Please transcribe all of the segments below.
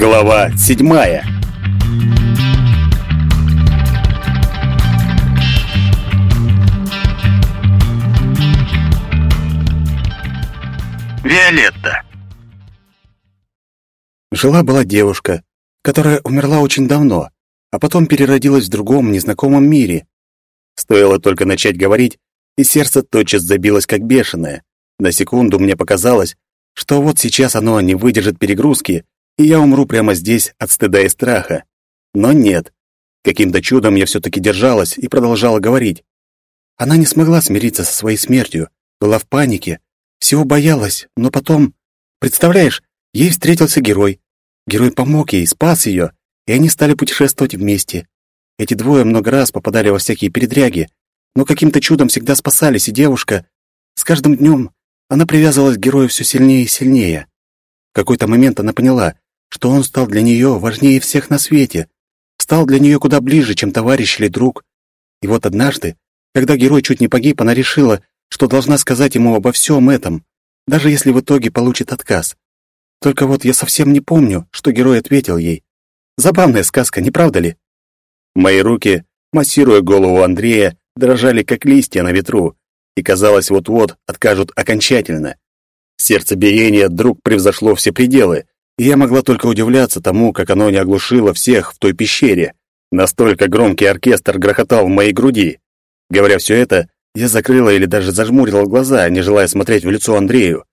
Глава седьмая Виолетта Жила-была девушка, которая умерла очень давно, а потом переродилась в другом, незнакомом мире. Стоило только начать говорить, и сердце тотчас забилось как бешеное. На секунду мне показалось, что вот сейчас оно не выдержит перегрузки, и я умру прямо здесь от стыда и страха. Но нет. Каким-то чудом я все-таки держалась и продолжала говорить. Она не смогла смириться со своей смертью, была в панике, всего боялась, но потом... Представляешь, ей встретился герой. Герой помог ей, спас ее, и они стали путешествовать вместе. Эти двое много раз попадали во всякие передряги, но каким-то чудом всегда спасались, и девушка... С каждым днем она привязывалась к герою все сильнее и сильнее. В какой-то момент она поняла, что он стал для нее важнее всех на свете, стал для нее куда ближе, чем товарищ или друг. И вот однажды, когда герой чуть не погиб, она решила, что должна сказать ему обо всем этом, даже если в итоге получит отказ. Только вот я совсем не помню, что герой ответил ей. Забавная сказка, не правда ли? Мои руки, массируя голову Андрея, дрожали, как листья на ветру, и, казалось, вот-вот откажут окончательно. Сердцебиение вдруг превзошло все пределы, и я могла только удивляться тому, как оно не оглушило всех в той пещере. Настолько громкий оркестр грохотал в моей груди. Говоря все это, я закрыла или даже зажмурила глаза, не желая смотреть в лицо Андрею.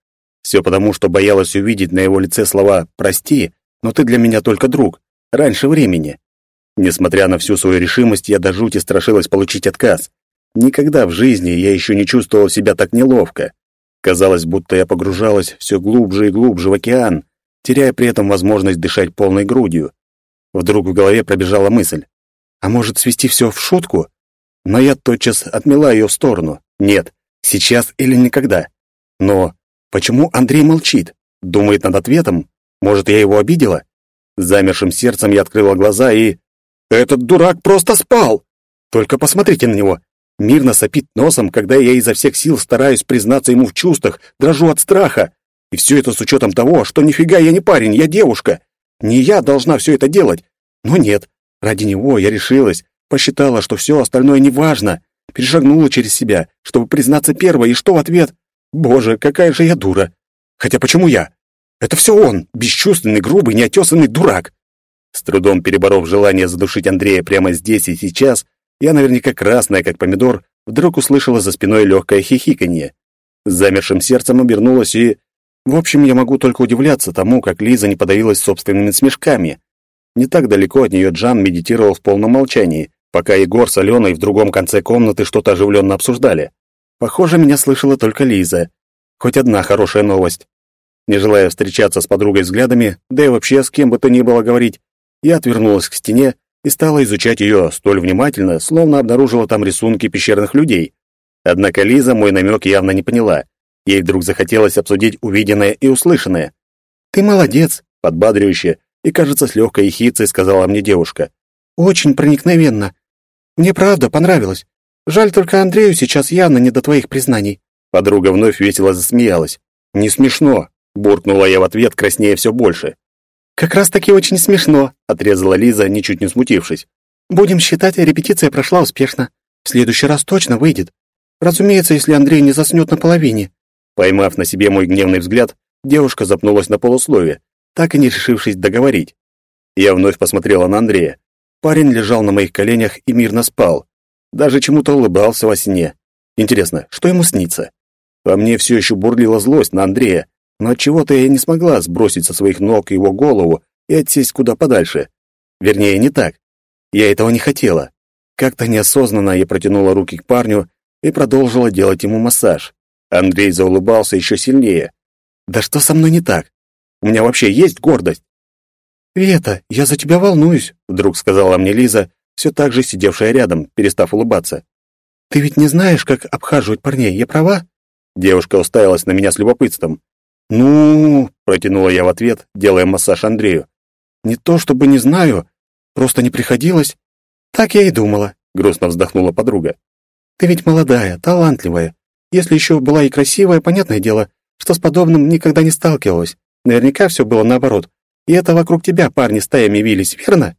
Все потому, что боялась увидеть на его лице слова «прости», но ты для меня только друг, раньше времени. Несмотря на всю свою решимость, я до жути страшилась получить отказ. Никогда в жизни я еще не чувствовал себя так неловко. Казалось, будто я погружалась все глубже и глубже в океан, теряя при этом возможность дышать полной грудью. Вдруг в голове пробежала мысль. А может, свести все в шутку? Но я тотчас отмела ее в сторону. Нет, сейчас или никогда. Но почему Андрей молчит? Думает над ответом? Может, я его обидела? Замершим сердцем я открыла глаза и... Этот дурак просто спал! Только посмотрите на него. Мирно сопит носом, когда я изо всех сил стараюсь признаться ему в чувствах, дрожу от страха. И все это с учетом того, что нифига я не парень, я девушка. Не я должна все это делать. Но нет, ради него я решилась, посчитала, что все остальное неважно, перешагнула через себя, чтобы признаться первой, и что в ответ? Боже, какая же я дура. Хотя почему я? Это все он, бесчувственный, грубый, неотесанный дурак. С трудом переборов желание задушить Андрея прямо здесь и сейчас, я наверняка красная, как помидор, вдруг услышала за спиной легкое хихиканье. С замершим сердцем обернулась и... В общем, я могу только удивляться тому, как Лиза не подавилась собственными смешками. Не так далеко от нее Джан медитировал в полном молчании, пока Егор с Аленой в другом конце комнаты что-то оживленно обсуждали. Похоже, меня слышала только Лиза. Хоть одна хорошая новость. Не желая встречаться с подругой взглядами, да и вообще с кем бы то ни было говорить, я отвернулась к стене и стала изучать ее столь внимательно, словно обнаружила там рисунки пещерных людей. Однако Лиза мой намек явно не поняла. Ей вдруг захотелось обсудить увиденное и услышанное. «Ты молодец», — подбадривающе и, кажется, с легкой ехицей сказала мне девушка. «Очень проникновенно. Мне правда понравилось. Жаль только Андрею сейчас явно не до твоих признаний». Подруга вновь весело засмеялась. «Не смешно», — буркнула я в ответ, краснея все больше. «Как раз-таки очень смешно», — отрезала Лиза, ничуть не смутившись. «Будем считать, репетиция прошла успешно. В следующий раз точно выйдет. Разумеется, если Андрей не заснет наполовине». Поймав на себе мой гневный взгляд, девушка запнулась на полуслове, так и не решившись договорить. Я вновь посмотрела на Андрея. Парень лежал на моих коленях и мирно спал. Даже чему-то улыбался во сне. Интересно, что ему снится? Во мне все еще бурлила злость на Андрея, но от чего то я не смогла сбросить со своих ног его голову и отсесть куда подальше. Вернее, не так. Я этого не хотела. Как-то неосознанно я протянула руки к парню и продолжила делать ему массаж. Андрей заулыбался еще сильнее. «Да что со мной не так? У меня вообще есть гордость?» «Вета, я за тебя волнуюсь», — вдруг сказала мне Лиза, все так же сидевшая рядом, перестав улыбаться. «Ты ведь не знаешь, как обхаживать парней, я права?» Девушка уставилась на меня с любопытством. «Ну...» — протянула я в ответ, делая массаж Андрею. «Не то чтобы не знаю, просто не приходилось». «Так я и думала», — грустно вздохнула подруга. «Ты ведь молодая, талантливая. Если еще была и красивая, понятное дело, что с подобным никогда не сталкивалась. Наверняка все было наоборот. И это вокруг тебя парни стаями вились, верно?»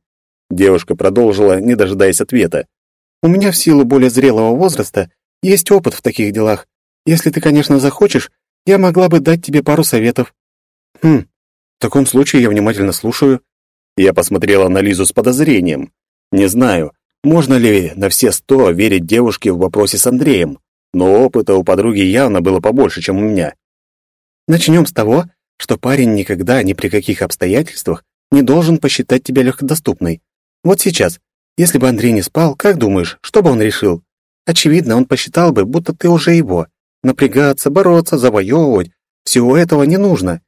Девушка продолжила, не дожидаясь ответа. «У меня в силу более зрелого возраста есть опыт в таких делах. Если ты, конечно, захочешь, я могла бы дать тебе пару советов». «Хм, в таком случае я внимательно слушаю». Я посмотрела на Лизу с подозрением. Не знаю, можно ли на все сто верить девушке в вопросе с Андреем, но опыта у подруги явно было побольше, чем у меня. Начнем с того, что парень никогда ни при каких обстоятельствах не должен посчитать тебя легкодоступной. Вот сейчас, если бы Андрей не спал, как думаешь, что бы он решил? Очевидно, он посчитал бы, будто ты уже его. Напрягаться, бороться, завоевывать — всего этого не нужно.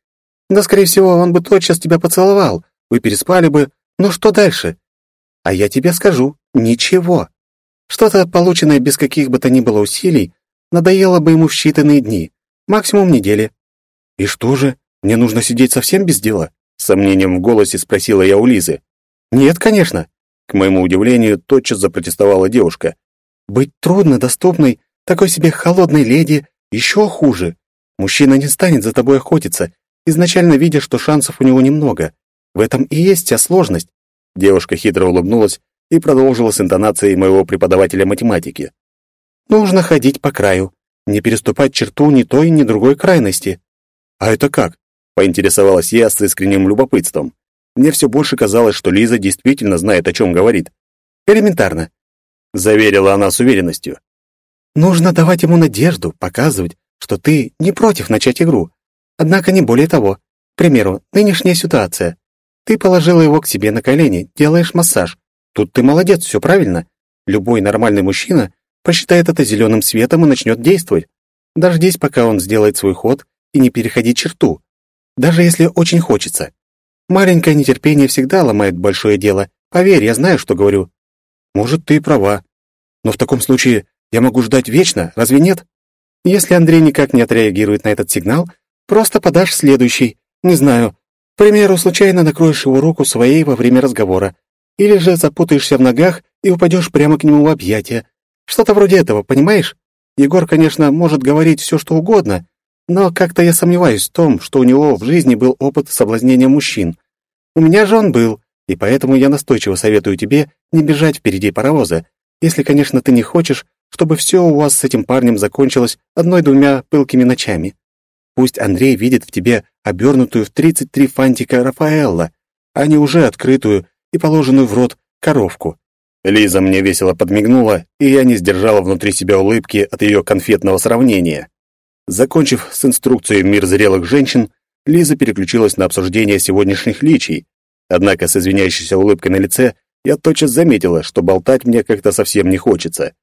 Да, скорее всего, он бы тотчас тебя поцеловал, вы переспали бы, но что дальше? А я тебе скажу, ничего. Что-то, полученное без каких бы то ни было усилий, надоело бы ему в считанные дни, максимум недели. И что же, мне нужно сидеть совсем без дела? С сомнением в голосе спросила я у Лизы. Нет, конечно. К моему удивлению, тотчас запротестовала девушка. Быть трудно доступной, такой себе холодной леди, еще хуже. Мужчина не станет за тобой охотиться, изначально видя, что шансов у него немного. В этом и есть вся сложность. Девушка хитро улыбнулась и продолжила с интонацией моего преподавателя математики. Нужно ходить по краю, не переступать черту ни той, ни другой крайности. А это как? поинтересовалась я с искренним любопытством. Мне все больше казалось, что Лиза действительно знает, о чем говорит. Элементарно, заверила она с уверенностью. Нужно давать ему надежду, показывать, что ты не против начать игру. Однако не более того. К примеру, нынешняя ситуация. Ты положила его к себе на колени, делаешь массаж. Тут ты молодец, все правильно. Любой нормальный мужчина посчитает это зеленым светом и начнет действовать. Дождись, пока он сделает свой ход, и не переходи черту. Даже если очень хочется. Маленькое нетерпение всегда ломает большое дело. Поверь, я знаю, что говорю. Может, ты и права. Но в таком случае я могу ждать вечно, разве нет? Если Андрей никак не отреагирует на этот сигнал, просто подашь следующий. Не знаю, к примеру, случайно накроешь его руку своей во время разговора, или же запутаешься в ногах и упадешь прямо к нему в объятия. Что-то вроде этого, понимаешь? Егор, конечно, может говорить все, что угодно, но как-то я сомневаюсь в том, что у него в жизни был опыт соблазнения мужчин. У меня же он был, и поэтому я настойчиво советую тебе не бежать впереди паровоза, если, конечно, ты не хочешь, чтобы все у вас с этим парнем закончилось одной-двумя пылкими ночами. Пусть Андрей видит в тебе обернутую в 33 фантика Рафаэлла, а не уже открытую и положенную в рот коровку. Лиза мне весело подмигнула, и я не сдержала внутри себя улыбки от ее конфетного сравнения. Закончив с инструкцией «Мир зрелых женщин», Лиза переключилась на обсуждение сегодняшних личий. Однако с извиняющейся улыбкой на лице я тотчас заметила, что болтать мне как-то совсем не хочется.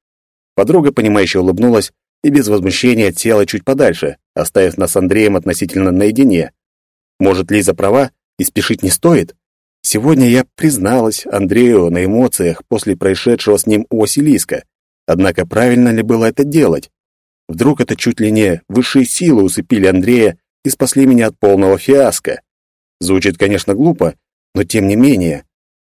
Подруга, понимающе улыбнулась и без возмущения отсела чуть подальше, оставив нас с Андреем относительно наедине. Может, Лиза права, и спешить не стоит? Сегодня я призналась Андрею на эмоциях после происшедшего с ним у Василиска. Однако правильно ли было это делать? Вдруг это чуть ли не высшие силы усыпили Андрея и спасли меня от полного фиаско? Звучит, конечно, глупо, но тем не менее.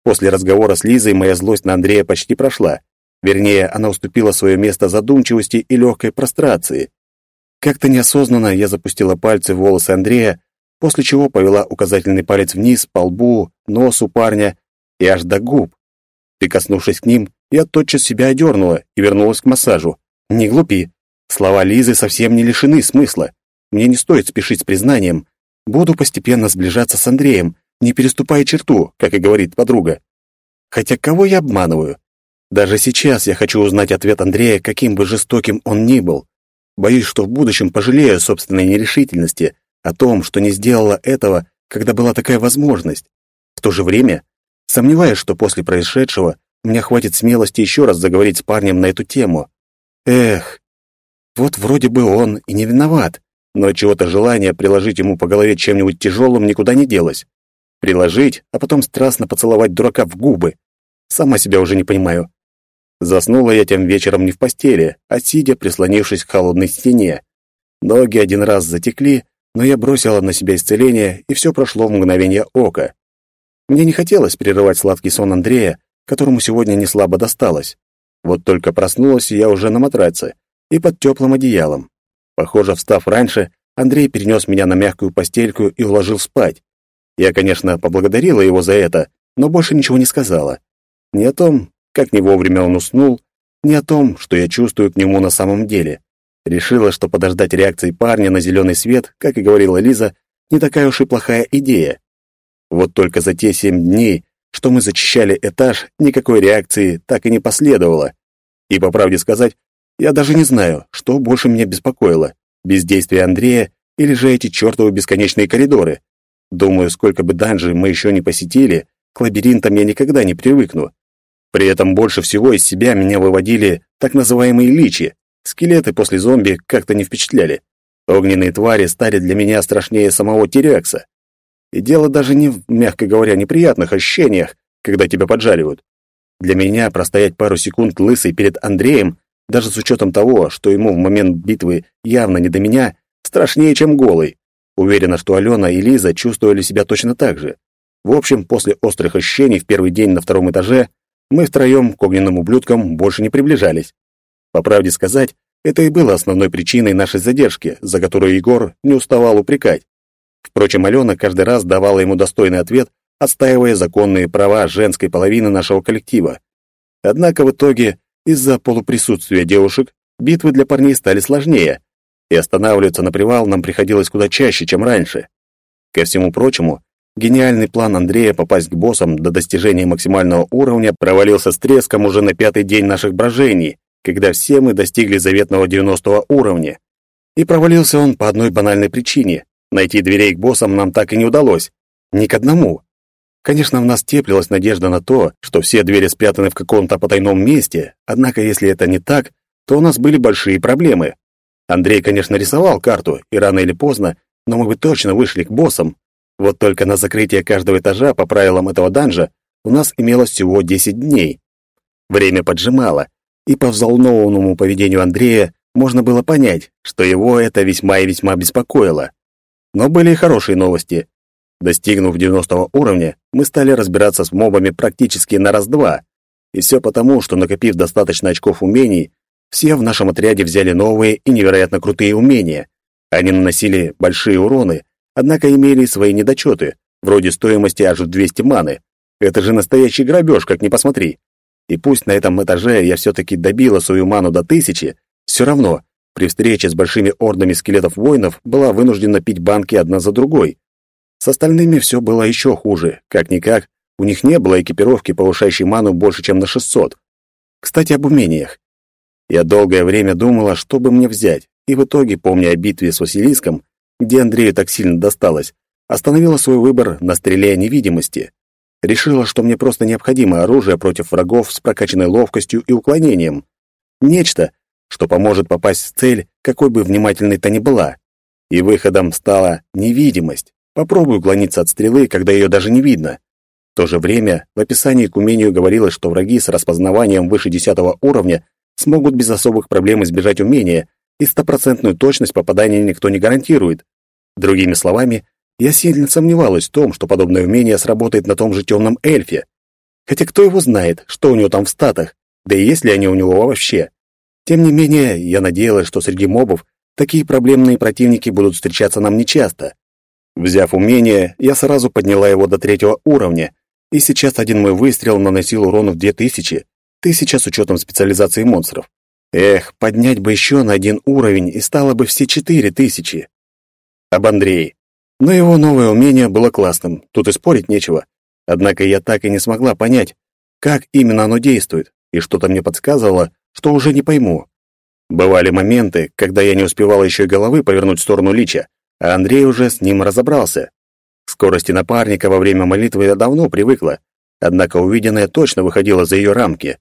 После разговора с Лизой моя злость на Андрея почти прошла. Вернее, она уступила свое место задумчивости и легкой прострации. Как-то неосознанно я запустила пальцы в волосы Андрея, после чего повела указательный палец вниз по лбу, носу парня и аж до губ. Прикоснувшись к ним, я тотчас себя одернула и вернулась к массажу. Не глупи. Слова Лизы совсем не лишены смысла. Мне не стоит спешить с признанием. Буду постепенно сближаться с Андреем, не переступая черту, как и говорит подруга. Хотя кого я обманываю? Даже сейчас я хочу узнать ответ Андрея, каким бы жестоким он ни был. Боюсь, что в будущем пожалею собственной нерешительности, о том, что не сделала этого, когда была такая возможность. В то же время сомневаюсь, что после происшедшего у меня хватит смелости еще раз заговорить с парнем на эту тему. Эх, вот вроде бы он и не виноват, но чего-то желание приложить ему по голове чем-нибудь тяжелым никуда не делось. Приложить, а потом страстно поцеловать дурака в губы. Сама себя уже не понимаю. Заснула я тем вечером не в постели, а сидя, прислонившись к холодной стене. Ноги один раз затекли, но я бросила на себя исцеление, и все прошло в мгновение ока. Мне не хотелось прерывать сладкий сон Андрея, которому сегодня не слабо досталось. Вот только проснулась я уже на матраце и под теплым одеялом. Похоже, встав раньше, Андрей перенес меня на мягкую постельку и уложил спать. Я, конечно, поблагодарила его за это, но больше ничего не сказала. Ни о том, как не вовремя он уснул, ни о том, что я чувствую к нему на самом деле. Решила, что подождать реакции парня на зеленый свет, как и говорила Лиза, не такая уж и плохая идея. Вот только за те семь дней, что мы зачищали этаж, никакой реакции так и не последовало. И, по правде сказать, я даже не знаю, что больше меня беспокоило — бездействие Андрея или же эти чертовы бесконечные коридоры. Думаю, сколько бы данжей мы еще не посетили, к лабиринтам я никогда не привыкну. При этом больше всего из себя меня выводили так называемые личи. Скелеты после зомби как-то не впечатляли. Огненные твари стали для меня страшнее самого Терекса. И дело даже не в, мягко говоря, неприятных ощущениях, когда тебя поджаривают. Для меня простоять пару секунд лысый перед Андреем, даже с учетом того, что ему в момент битвы явно не до меня, страшнее, чем голый. Уверена, что Алена и Лиза чувствовали себя точно так же. В общем, после острых ощущений в первый день на втором этаже мы втроем к огненным ублюдкам больше не приближались. По правде сказать, это и было основной причиной нашей задержки, за которую Егор не уставал упрекать. Впрочем, Алена каждый раз давала ему достойный ответ, отстаивая законные права женской половины нашего коллектива. Однако в итоге, из-за полуприсутствия девушек, битвы для парней стали сложнее, и останавливаться на привал нам приходилось куда чаще, чем раньше. Ко всему прочему, гениальный план Андрея попасть к боссам до достижения максимального уровня провалился с треском уже на пятый день наших брожений, когда все мы достигли заветного 90 уровня. И провалился он по одной банальной причине. Найти дверей к боссам нам так и не удалось. Ни к одному. Конечно, в нас теплилась надежда на то, что все двери спрятаны в каком-то потайном месте, однако если это не так, то у нас были большие проблемы. Андрей, конечно, рисовал карту, и рано или поздно, но мы бы точно вышли к боссам. Вот только на закрытие каждого этажа по правилам этого данжа у нас имелось всего 10 дней. Время поджимало, и по взволнованному поведению Андрея можно было понять, что его это весьма и весьма беспокоило. Но были и хорошие новости. Достигнув 90 уровня, мы стали разбираться с мобами практически на раз-два. И все потому, что накопив достаточно очков умений, все в нашем отряде взяли новые и невероятно крутые умения. Они наносили большие уроны, однако имели свои недочеты, вроде стоимости аж в 200 маны. Это же настоящий грабеж, как ни посмотри. И пусть на этом этаже я все-таки добила свою ману до тысячи, все равно при встрече с большими ордами скелетов-воинов была вынуждена пить банки одна за другой. С остальными все было еще хуже. Как-никак, у них не было экипировки, повышающей ману больше, чем на 600. Кстати, об умениях. Я долгое время думала, что бы мне взять, и в итоге, помня о битве с Василиском, где Андрею так сильно досталось, остановила свой выбор на стреле невидимости. Решила, что мне просто необходимо оружие против врагов с прокачанной ловкостью и уклонением. Нечто, что поможет попасть в цель, какой бы внимательной та ни была. И выходом стала невидимость. Попробую уклониться от стрелы, когда ее даже не видно. В то же время в описании к умению говорилось, что враги с распознаванием выше 10 уровня смогут без особых проблем избежать умения, и стопроцентную точность попадания никто не гарантирует. Другими словами, я сильно сомневалась в том, что подобное умение сработает на том же темном эльфе. Хотя кто его знает, что у него там в статах, да и есть ли они у него вообще. Тем не менее, я надеялась, что среди мобов такие проблемные противники будут встречаться нам нечасто. Взяв умение, я сразу подняла его до третьего уровня, и сейчас один мой выстрел наносил урон в две тысячи, Тысяча с учетом специализации монстров. Эх, поднять бы еще на один уровень, и стало бы все четыре тысячи. Об Андрее. Но его новое умение было классным, тут и спорить нечего. Однако я так и не смогла понять, как именно оно действует, и что-то мне подсказывало, что уже не пойму. Бывали моменты, когда я не успевала еще и головы повернуть в сторону Лича, а Андрей уже с ним разобрался. К скорости напарника во время молитвы я давно привыкла, однако увиденное точно выходило за ее рамки.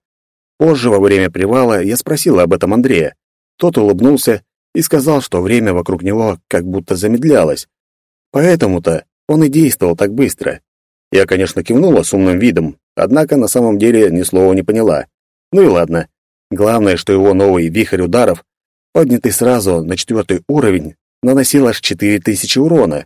Позже, во время привала, я спросила об этом Андрея. Тот улыбнулся и сказал, что время вокруг него как будто замедлялось. Поэтому-то он и действовал так быстро. Я, конечно, кивнула с умным видом, однако на самом деле ни слова не поняла. Ну и ладно. Главное, что его новый вихрь ударов, поднятый сразу на четвертый уровень, наносил аж 4000 урона.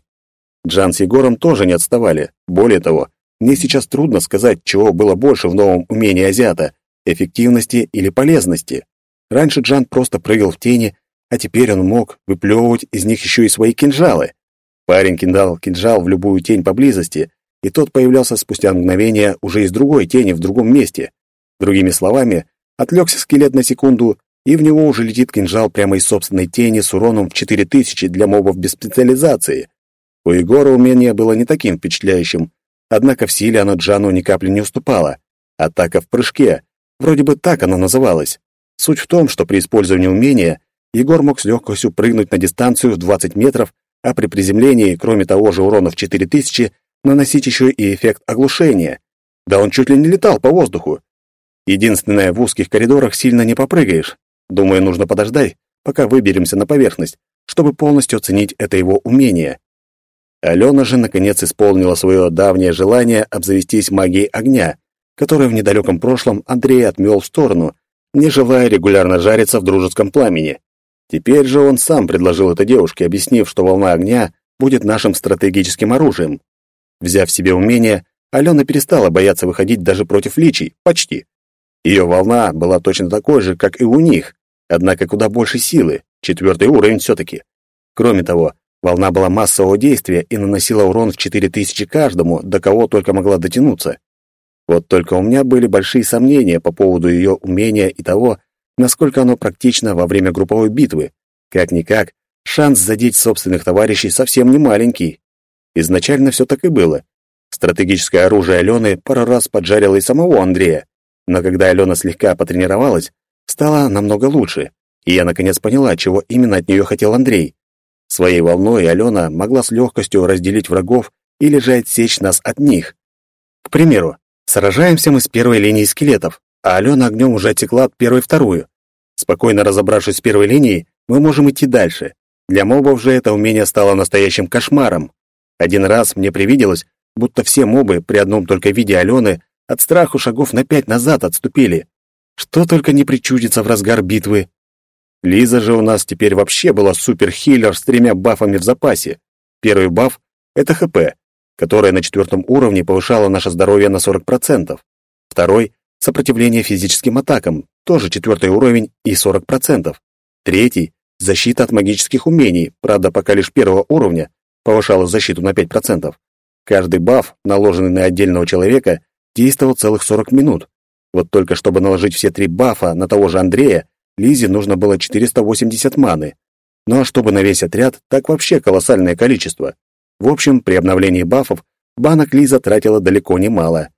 Джан с Егором тоже не отставали. Более того, мне сейчас трудно сказать, чего было больше в новом умении азиата эффективности или полезности. Раньше Джан просто прыгал в тени, а теперь он мог выплевывать из них еще и свои кинжалы. Парень кидал кинжал в любую тень поблизости, и тот появлялся спустя мгновение уже из другой тени в другом месте. Другими словами, отвлекся скелет на секунду, и в него уже летит кинжал прямо из собственной тени с уроном в 4000 для мобов без специализации. У Егора умение было не таким впечатляющим, однако в силе оно Джану ни капли не уступало. Атака в прыжке. Вроде бы так оно называлось. Суть в том, что при использовании умения Егор мог с легкостью прыгнуть на дистанцию в 20 метров, а при приземлении, кроме того же урона в 4000, наносить еще и эффект оглушения. Да он чуть ли не летал по воздуху. Единственное, в узких коридорах сильно не попрыгаешь. Думаю, нужно подождать, пока выберемся на поверхность, чтобы полностью оценить это его умение. Алена же, наконец, исполнила свое давнее желание обзавестись магией огня, которую в недалеком прошлом Андрей отмел в сторону, не желая регулярно жариться в дружеском пламени. Теперь же он сам предложил это девушке, объяснив, что волна огня будет нашим стратегическим оружием. Взяв себе умение, Алена перестала бояться выходить даже против личий, почти. Ее волна была точно такой же, как и у них, однако куда больше силы, четвертый уровень все-таки. Кроме того, волна была массового действия и наносила урон в 4000 каждому, до кого только могла дотянуться. Вот только у меня были большие сомнения по поводу ее умения и того, насколько оно практично во время групповой битвы. Как-никак, шанс задеть собственных товарищей совсем не маленький. Изначально все так и было. Стратегическое оружие Алены пару раз поджарило и самого Андрея. Но когда Алена слегка потренировалась, стало намного лучше, и я наконец поняла, чего именно от нее хотел Андрей. Своей волной Алена могла с легкостью разделить врагов или же отсечь нас от них. К примеру, сражаемся мы с первой линией скелетов, а Алена огнем уже отсекла от первой вторую. Спокойно разобравшись с первой линией, мы можем идти дальше. Для мобов же это умение стало настоящим кошмаром. Один раз мне привиделось, будто все мобы при одном только виде Алены от страху шагов на пять назад отступили. Что только не причудится в разгар битвы. Лиза же у нас теперь вообще была суперхиллер с тремя бафами в запасе. Первый баф — это ХП, которое на четвертом уровне повышало наше здоровье на 40%. Второй — сопротивление физическим атакам, тоже четвертый уровень и 40%. Третий — защита от магических умений, правда, пока лишь первого уровня, повышала защиту на 5%. Каждый баф, наложенный на отдельного человека, действовал целых 40 минут. Вот только чтобы наложить все три бафа на того же Андрея, Лизе нужно было 480 маны. Ну а чтобы на весь отряд, так вообще колоссальное количество. В общем, при обновлении бафов банок Лиза тратила далеко не мало.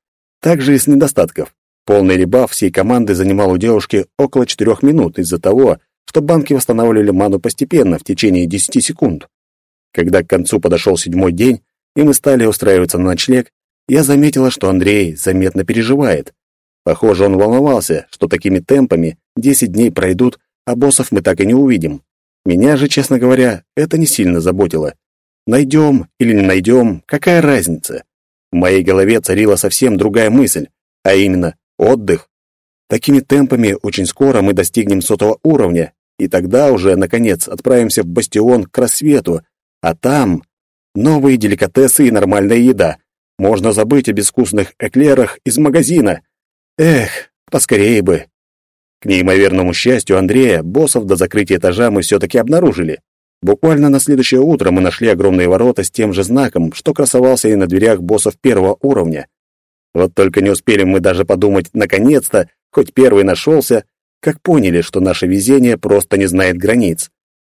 Также и с недостатков. Полный ребаф всей команды занимал у девушки около 4 минут из-за того, что банки восстанавливали ману постепенно, в течение 10 секунд. Когда к концу подошел седьмой день, и мы стали устраиваться на ночлег, я заметила, что Андрей заметно переживает. Похоже, он волновался, что такими темпами 10 дней пройдут, а боссов мы так и не увидим. Меня же, честно говоря, это не сильно заботило. Найдем или не найдем, какая разница? В моей голове царила совсем другая мысль, а именно отдых. Такими темпами очень скоро мы достигнем сотого уровня, и тогда уже, наконец, отправимся в бастион к рассвету, а там новые деликатесы и нормальная еда. Можно забыть о безвкусных эклерах из магазина. Эх, поскорее бы. К неимоверному счастью Андрея, боссов до закрытия этажа мы все-таки обнаружили. Буквально на следующее утро мы нашли огромные ворота с тем же знаком, что красовался и на дверях боссов первого уровня. Вот только не успели мы даже подумать «наконец-то», хоть первый нашелся, как поняли, что наше везение просто не знает границ.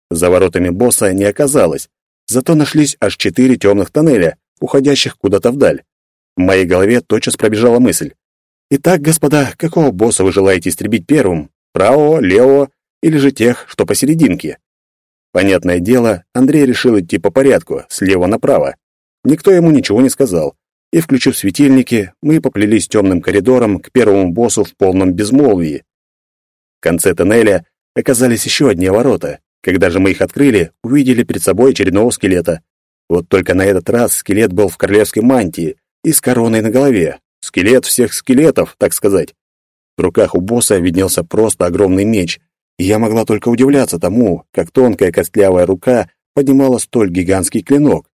За воротами босса не оказалось, зато нашлись аж четыре темных тоннеля, уходящих куда-то вдаль. В моей голове тотчас пробежала мысль. Итак, господа, какого босса вы желаете истребить первым? Правого, левого или же тех, что посерединке? Понятное дело, Андрей решил идти по порядку, слева направо. Никто ему ничего не сказал. И, включив светильники, мы поплелись темным коридором к первому боссу в полном безмолвии. В конце тоннеля оказались еще одни ворота. Когда же мы их открыли, увидели перед собой очередного скелета. Вот только на этот раз скелет был в королевской мантии и с короной на голове. Скелет всех скелетов, так сказать. В руках у босса виднелся просто огромный меч, и я могла только удивляться тому, как тонкая костлявая рука поднимала столь гигантский клинок.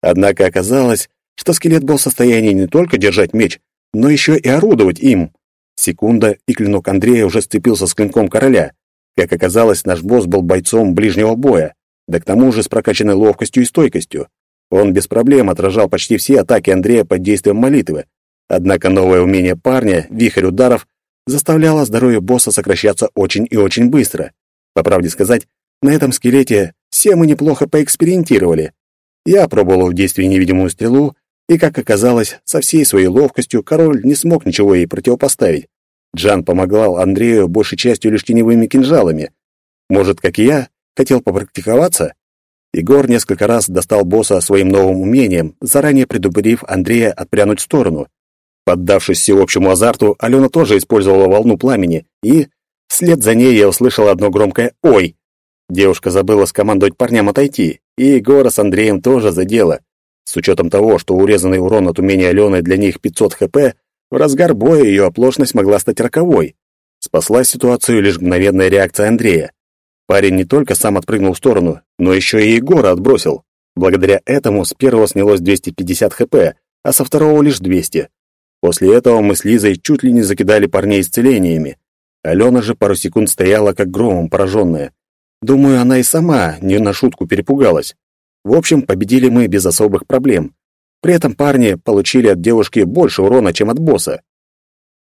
Однако оказалось, что скелет был в состоянии не только держать меч, но еще и орудовать им. Секунда, и клинок Андрея уже сцепился с клинком короля. Как оказалось, наш босс был бойцом ближнего боя да к тому же с прокачанной ловкостью и стойкостью. Он без проблем отражал почти все атаки Андрея под действием молитвы. Однако новое умение парня, вихрь ударов, заставляло здоровье босса сокращаться очень и очень быстро. По правде сказать, на этом скелете все мы неплохо поэкспериментировали. Я пробовал в действии невидимую стрелу, и, как оказалось, со всей своей ловкостью король не смог ничего ей противопоставить. Джан помогал Андрею большей частью лишь теневыми кинжалами. Может, как и я, хотел попрактиковаться? Егор несколько раз достал босса своим новым умением, заранее предупредив Андрея отпрянуть в сторону. Поддавшись всеобщему азарту, Алена тоже использовала волну пламени, и вслед за ней я услышал одно громкое «Ой!». Девушка забыла скомандовать парням отойти, и Егора с Андреем тоже задело. С учетом того, что урезанный урон от умения Алены для них 500 хп, в разгар боя ее оплошность могла стать роковой. Спасла ситуацию лишь мгновенная реакция Андрея. Парень не только сам отпрыгнул в сторону, но еще и Егора отбросил. Благодаря этому с первого снялось 250 хп, а со второго лишь 200. После этого мы с Лизой чуть ли не закидали парней исцелениями. Алена же пару секунд стояла как громом пораженная. Думаю, она и сама не на шутку перепугалась. В общем, победили мы без особых проблем. При этом парни получили от девушки больше урона, чем от босса.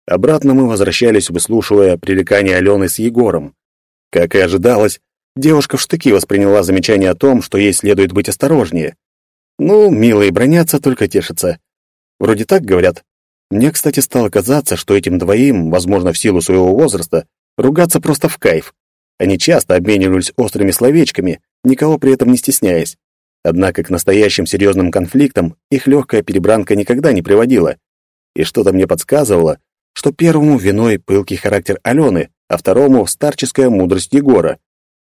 Обратно мы возвращались, выслушивая пререкания Алены с Егором. Как и ожидалось, девушка в штыки восприняла замечание о том, что ей следует быть осторожнее. Ну, милые бронятся, только тешатся. Вроде так говорят. Мне, кстати, стало казаться, что этим двоим, возможно, в силу своего возраста, ругаться просто в кайф. Они часто обменивались острыми словечками, никого при этом не стесняясь. Однако к настоящим серьезным конфликтам их легкая перебранка никогда не приводила. И что-то мне подсказывало, что первому виной пылкий характер Алены, а второму — старческая мудрость Егора.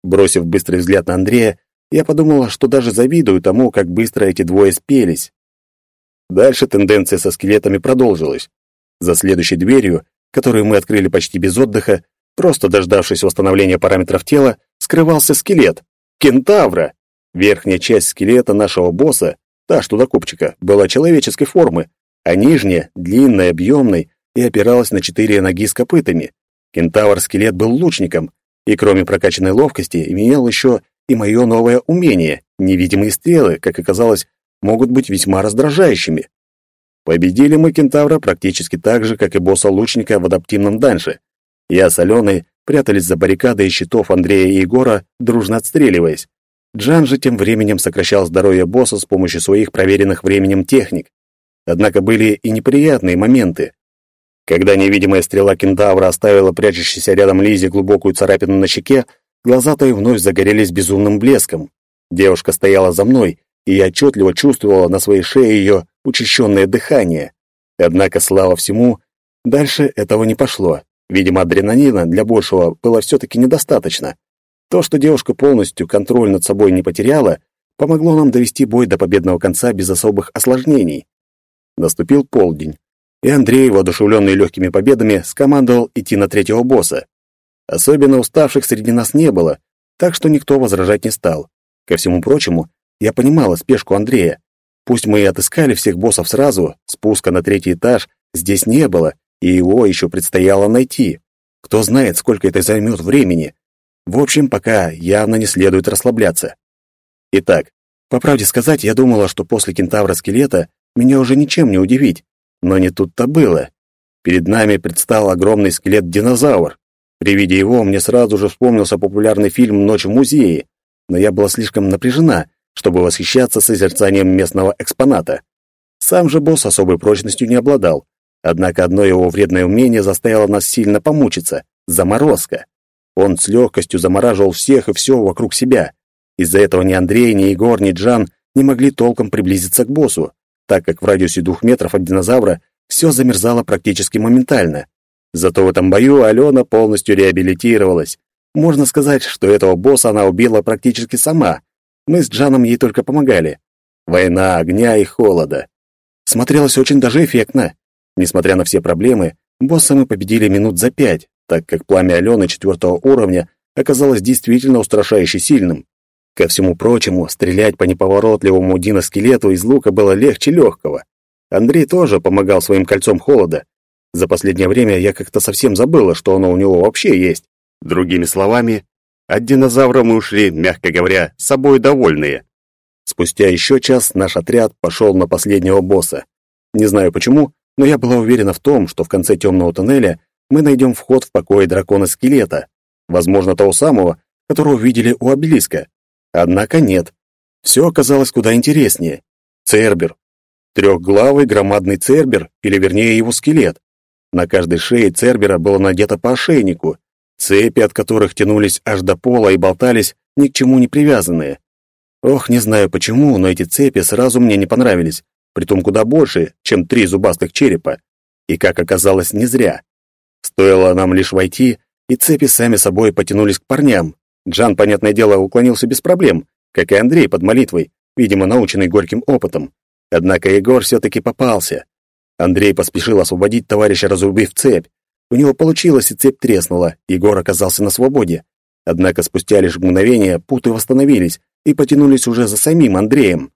Бросив быстрый взгляд на Андрея, я подумала, что даже завидую тому, как быстро эти двое спелись. Дальше тенденция со скелетами продолжилась. За следующей дверью, которую мы открыли почти без отдыха, просто дождавшись восстановления параметров тела, скрывался скелет. Кентавра! Верхняя часть скелета нашего босса, та, что до копчика, была человеческой формы, а нижняя — длинной, объемной и опиралась на четыре ноги с копытами. Кентавр-скелет был лучником, и кроме прокачанной ловкости, имел еще и мое новое умение. Невидимые стрелы, как оказалось, могут быть весьма раздражающими. Победили мы кентавра практически так же, как и босса-лучника в адаптивном данже. Я с Аленой прятались за баррикадой щитов Андрея и Егора, дружно отстреливаясь. Джан же тем временем сокращал здоровье босса с помощью своих проверенных временем техник. Однако были и неприятные моменты. Когда невидимая стрела кентавра оставила прячущейся рядом Лизе глубокую царапину на щеке, глаза той вновь загорелись безумным блеском. Девушка стояла за мной, и я отчетливо чувствовала на своей шее ее учащенное дыхание. Однако, слава всему, дальше этого не пошло. Видимо, адреналина для большего было все-таки недостаточно. То, что девушка полностью контроль над собой не потеряла, помогло нам довести бой до победного конца без особых осложнений. Наступил полдень и Андрей, воодушевленный легкими победами, скомандовал идти на третьего босса. Особенно уставших среди нас не было, так что никто возражать не стал. Ко всему прочему, я понимала спешку Андрея. Пусть мы и отыскали всех боссов сразу, спуска на третий этаж здесь не было, и его еще предстояло найти. Кто знает, сколько это займет времени. В общем, пока явно не следует расслабляться. Итак, по правде сказать, я думала, что после кентавра-скелета меня уже ничем не удивить. Но не тут-то было. Перед нами предстал огромный скелет-динозавр. При виде его мне сразу же вспомнился популярный фильм «Ночь в музее», но я была слишком напряжена, чтобы восхищаться созерцанием местного экспоната. Сам же босс особой прочностью не обладал, однако одно его вредное умение заставило нас сильно помучиться — заморозка. Он с легкостью замораживал всех и все вокруг себя. Из-за этого ни Андрей, ни Егор, ни Джан не могли толком приблизиться к боссу так как в радиусе двух метров от динозавра все замерзало практически моментально. Зато в этом бою Алена полностью реабилитировалась. Можно сказать, что этого босса она убила практически сама. Мы с Джаном ей только помогали. Война огня и холода. Смотрелось очень даже эффектно. Несмотря на все проблемы, босса мы победили минут за пять, так как пламя Алены четвертого уровня оказалось действительно устрашающе сильным. Ко всему прочему, стрелять по неповоротливому диноскелету из лука было легче легкого. Андрей тоже помогал своим кольцом холода. За последнее время я как-то совсем забыла, что оно у него вообще есть. Другими словами, от динозавра мы ушли, мягко говоря, собой довольные. Спустя еще час наш отряд пошел на последнего босса. Не знаю почему, но я была уверена в том, что в конце темного тоннеля мы найдем вход в покой дракона-скелета, возможно, того самого, которого видели у обелиска. Однако нет. Все оказалось куда интереснее. Цербер. Трехглавый громадный цербер, или вернее его скелет. На каждой шее цербера было надето по ошейнику, цепи от которых тянулись аж до пола и болтались, ни к чему не привязанные. Ох, не знаю почему, но эти цепи сразу мне не понравились, притом куда больше, чем три зубастых черепа. И, как оказалось, не зря. Стоило нам лишь войти, и цепи сами собой потянулись к парням. Джан, понятное дело, уклонился без проблем, как и Андрей под молитвой, видимо, наученный горьким опытом. Однако Егор все-таки попался. Андрей поспешил освободить товарища, разрубив цепь. У него получилось, и цепь треснула. Егор оказался на свободе. Однако спустя лишь мгновение путы восстановились и потянулись уже за самим Андреем.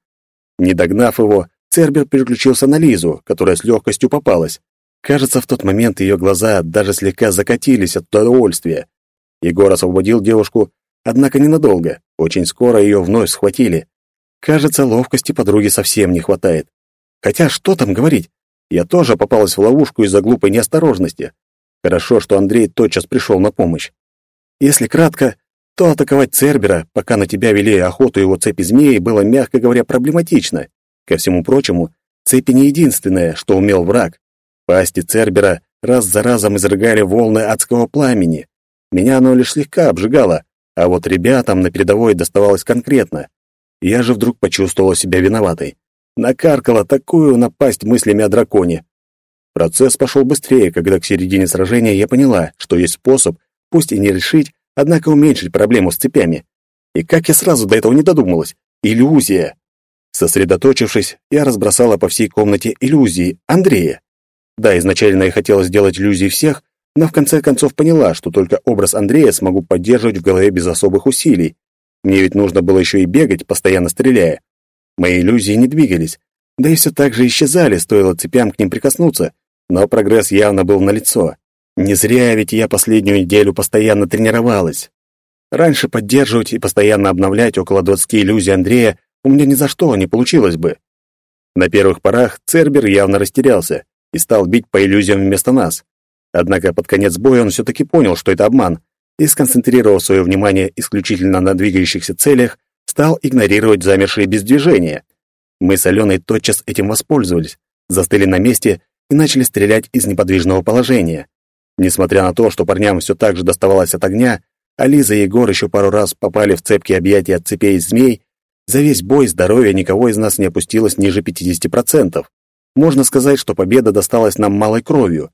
Не догнав его, Цербер переключился на Лизу, которая с легкостью попалась. Кажется, в тот момент ее глаза даже слегка закатились от удовольствия. Егор освободил девушку, однако ненадолго. Очень скоро ее вновь схватили. Кажется, ловкости подруги совсем не хватает. Хотя что там говорить? Я тоже попалась в ловушку из-за глупой неосторожности. Хорошо, что Андрей тотчас пришел на помощь. Если кратко, то атаковать Цербера, пока на тебя вели охоту его цепи змеи, было, мягко говоря, проблематично. Ко всему прочему, цепи не единственное, что умел враг. Пасти Цербера раз за разом изрыгали волны адского пламени. Меня оно лишь слегка обжигало, а вот ребятам на передовой доставалось конкретно. Я же вдруг почувствовала себя виноватой. Накаркала такую напасть мыслями о драконе. Процесс пошел быстрее, когда к середине сражения я поняла, что есть способ, пусть и не решить, однако уменьшить проблему с цепями. И как я сразу до этого не додумалась? Иллюзия. Сосредоточившись, я разбросала по всей комнате иллюзии Андрея. Да, изначально я хотела сделать иллюзии всех, но в конце концов поняла, что только образ Андрея смогу поддерживать в голове без особых усилий. Мне ведь нужно было еще и бегать, постоянно стреляя. Мои иллюзии не двигались, да и все так же исчезали, стоило цепям к ним прикоснуться, но прогресс явно был налицо. Не зря ведь я последнюю неделю постоянно тренировалась. Раньше поддерживать и постоянно обновлять около 20 иллюзий Андрея у меня ни за что не получилось бы. На первых порах Цербер явно растерялся и стал бить по иллюзиям вместо нас. Однако под конец боя он все-таки понял, что это обман, и, сконцентрировав свое внимание исключительно на двигающихся целях, стал игнорировать замершие без движения. Мы с Аленой тотчас этим воспользовались, застыли на месте и начали стрелять из неподвижного положения. Несмотря на то, что парням все так же доставалось от огня, а и Егор еще пару раз попали в цепкие объятия от цепей змей, за весь бой здоровье никого из нас не опустилось ниже 50%. Можно сказать, что победа досталась нам малой кровью.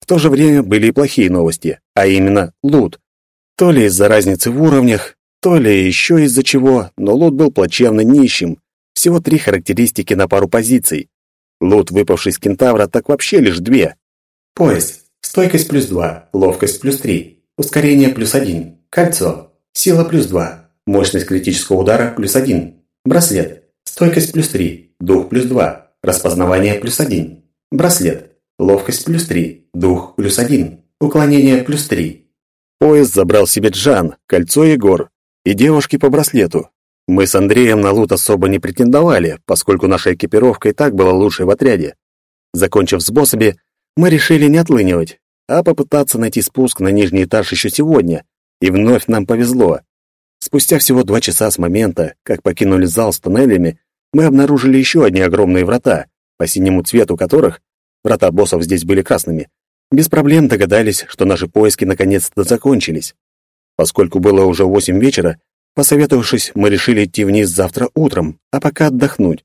В то же время были и плохие новости, а именно лут. То ли из-за разницы в уровнях, то ли еще из-за чего, но лут был плачевно нищим. Всего три характеристики на пару позиций. Лут, выпавший с кентавра, так вообще лишь две. Пояс. Стойкость плюс два, ловкость плюс три, ускорение плюс один, кольцо, сила плюс два, мощность критического удара плюс один, браслет, стойкость плюс три, дух плюс два, распознавание плюс один, браслет, ловкость плюс три, дух плюс один, уклонение плюс три. Пояс забрал себе Джан, кольцо Егор, и девушки по браслету. Мы с Андреем на лут особо не претендовали, поскольку наша экипировка и так была лучшей в отряде. Закончив с боссами, мы решили не отлынивать, а попытаться найти спуск на нижний этаж еще сегодня, и вновь нам повезло. Спустя всего два часа с момента, как покинули зал с тоннелями, мы обнаружили еще одни огромные врата, по синему цвету которых, врата боссов здесь были красными, без проблем догадались, что наши поиски наконец-то закончились. Поскольку было уже восемь вечера, посоветовавшись, мы решили идти вниз завтра утром, а пока отдохнуть.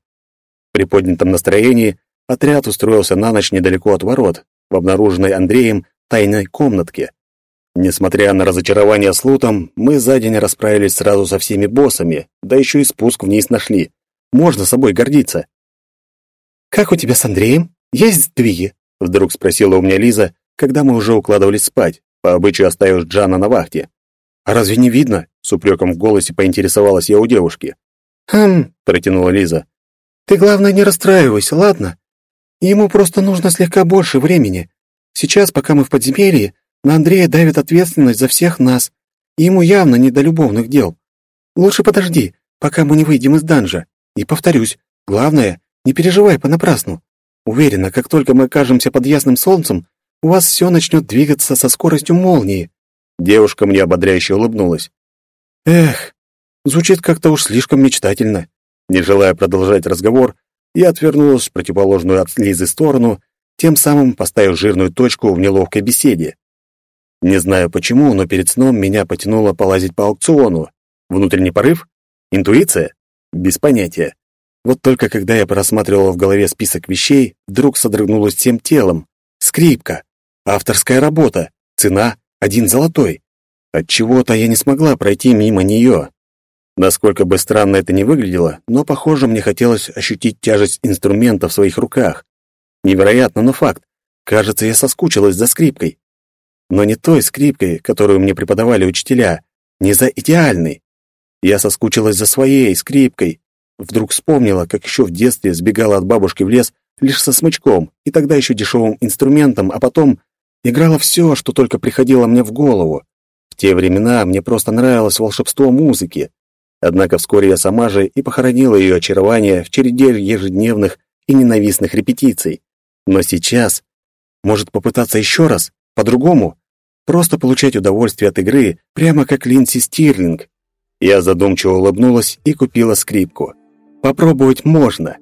При поднятом настроении отряд устроился на ночь недалеко от ворот, в обнаруженной Андреем тайной комнатке. Несмотря на разочарование с лутом, мы за день расправились сразу со всеми боссами, да еще и спуск вниз нашли. Можно собой гордиться. «Как у тебя с Андреем? Есть сдвиги?» — вдруг спросила у меня Лиза, когда мы уже укладывались спать, по обычаю оставив Джана на вахте. «А разве не видно?» — с упреком в голосе поинтересовалась я у девушки. «Хм», — протянула Лиза. «Ты, главное, не расстраивайся, ладно? Ему просто нужно слегка больше времени. Сейчас, пока мы в подземелье, на Андрея давит ответственность за всех нас. И ему явно не до любовных дел. Лучше подожди, пока мы не выйдем из данжа. И повторюсь, главное, не переживай понапрасну. Уверена, как только мы окажемся под ясным солнцем, у вас все начнет двигаться со скоростью молнии. Девушка мне ободряюще улыбнулась. Эх, звучит как-то уж слишком мечтательно. Не желая продолжать разговор, я отвернулась в противоположную от Лизы сторону, тем самым поставив жирную точку в неловкой беседе. Не знаю почему, но перед сном меня потянуло полазить по аукциону. Внутренний порыв? Интуиция? Без понятия. Вот только когда я просматривала в голове список вещей, вдруг содрогнулась всем телом. Скрипка. Авторская работа. Цена — один золотой. От чего то я не смогла пройти мимо нее. Насколько бы странно это ни выглядело, но, похоже, мне хотелось ощутить тяжесть инструмента в своих руках. Невероятно, но факт. Кажется, я соскучилась за скрипкой. Но не той скрипкой, которую мне преподавали учителя, не за идеальной. Я соскучилась за своей скрипкой. Вдруг вспомнила, как еще в детстве сбегала от бабушки в лес лишь со смычком, и тогда еще дешевым инструментом, а потом играла все, что только приходило мне в голову. В те времена мне просто нравилось волшебство музыки. Однако вскоре я сама же и похоронила ее очарование в череде ежедневных и ненавистных репетиций. Но сейчас, может попытаться еще раз, по-другому, просто получать удовольствие от игры, прямо как Линдси Стирлинг. Я задумчиво улыбнулась и купила скрипку. Попробовать можно.